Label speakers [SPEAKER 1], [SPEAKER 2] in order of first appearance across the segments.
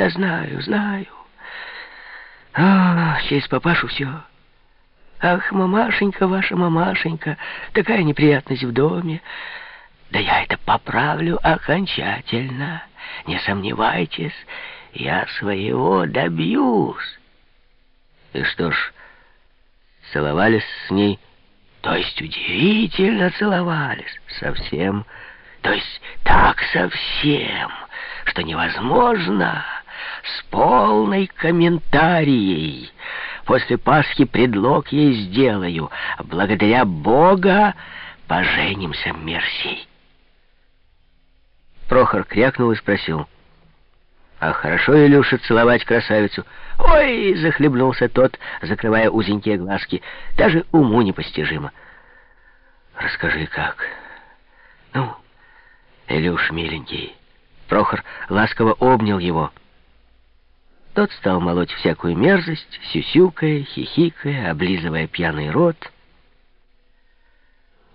[SPEAKER 1] Да знаю, знаю. А, через папашу все. Ах, мамашенька, ваша мамашенька, такая неприятность в доме. Да я это поправлю окончательно. Не сомневайтесь, я своего добьюсь. И что ж, целовались с ней, то есть удивительно целовались, совсем, то есть так совсем, что невозможно с полной комментарией. После Пасхи предлог ей сделаю. Благодаря Бога поженимся, Мерсей. Прохор крякнул и спросил. «А хорошо, Илюша, целовать красавицу?» «Ой!» — захлебнулся тот, закрывая узенькие глазки. «Даже уму непостижимо». «Расскажи, как?» «Ну, Илюш, миленький». Прохор ласково обнял его. Тот стал молоть всякую мерзость, сюсюкая, хихикая, облизывая пьяный рот.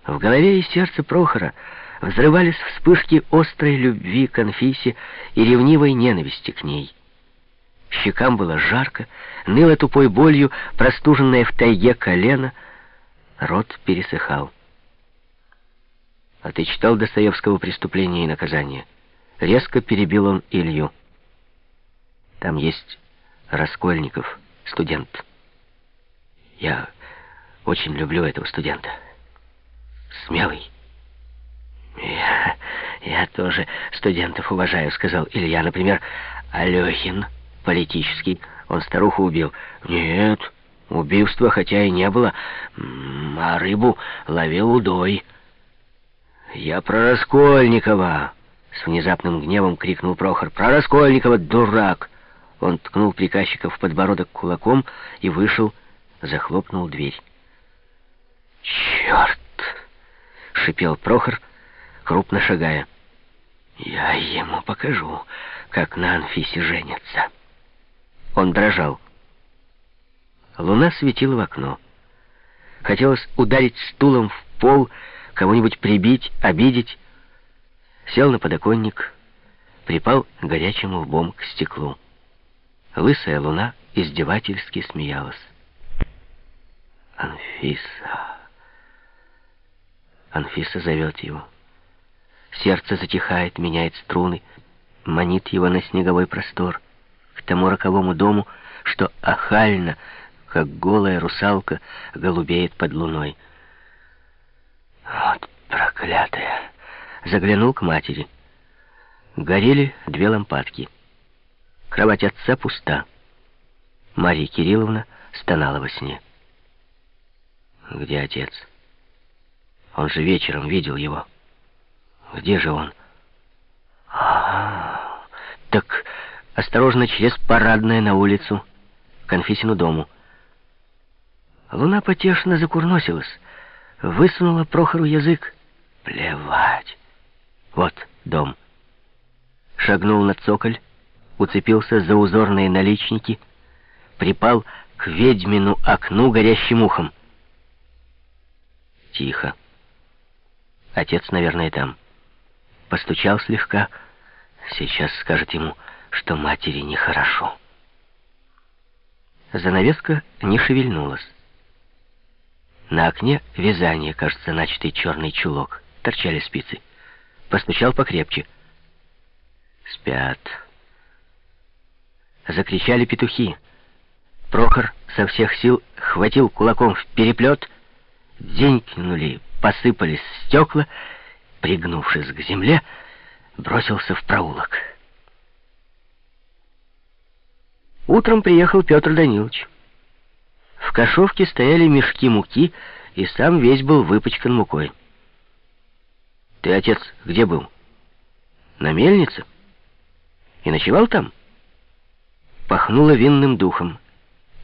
[SPEAKER 1] В голове и сердце Прохора взрывались вспышки острой любви к Анфисе и ревнивой ненависти к ней. Щекам было жарко, ныло тупой болью, простуженное в тайге колено, рот пересыхал. «А ты читал Достоевского «Преступление и наказание»?» Резко перебил он Илью. Там есть Раскольников, студент. Я очень люблю этого студента. Смелый. Я, я тоже студентов уважаю, сказал Илья. Например, Алехин, политический. Он старуху убил. Нет, убийства хотя и не было, а рыбу ловил удой. Я про Раскольникова. С внезапным гневом крикнул Прохор. «Про Раскольникова, дурак!» Он ткнул приказчика в подбородок кулаком и вышел, захлопнул дверь. «Черт!» — шипел Прохор, крупно шагая. «Я ему покажу, как на Анфисе женятся». Он дрожал. Луна светила в окно. Хотелось ударить стулом в пол, кого-нибудь прибить, обидеть. Сел на подоконник, припал горячим лбом к стеклу. Лысая луна издевательски смеялась. «Анфиса!» Анфиса зовет его. Сердце затихает, меняет струны, манит его на снеговой простор, к тому роковому дому, что охально, как голая русалка, голубеет под луной. Вот проклятая! Заглянул к матери. Горели две лампадки. Кровать отца пуста. Мария Кирилловна стонала во сне. Где отец? Он же вечером видел его. Где же он? А, -а, -а так осторожно через парадное на улицу, к Конфисину дому. Луна потешно закурносилась, высунула Прохору язык. Плевать. Вот дом. Шагнул на цоколь, уцепился за узорные наличники, припал к ведьмину окну горящим ухом. Тихо. Отец, наверное, там. Постучал слегка. Сейчас скажет ему, что матери нехорошо. Занавеска не шевельнулась. На окне вязание, кажется, начатый черный чулок. Торчали спицы. Постучал покрепче. Спят. Закричали петухи. Прохор со всех сил хватил кулаком в переплет. Денькнули, посыпались стекла. Пригнувшись к земле, бросился в проулок. Утром приехал Петр Данилович. В кошовке стояли мешки муки, и сам весь был выпачкан мукой. «Ты, отец, где был?» «На мельнице?» «И ночевал там?» Пахнуло винным духом.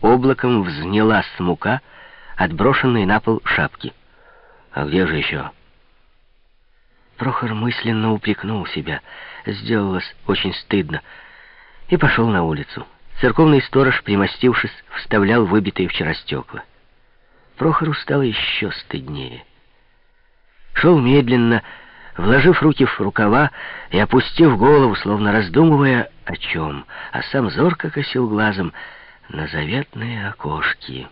[SPEAKER 1] Облаком взнялась мука, отброшенные на пол шапки. «А где же еще?» Прохор мысленно упрекнул себя. Сделалось очень стыдно. И пошел на улицу. Церковный сторож, примостившись, вставлял выбитые вчера стекла. Прохору стало еще стыднее. Шел медленно, вложив руки в рукава и опустив голову, словно раздумывая о чем, а сам зорко косил глазом на заветные окошки.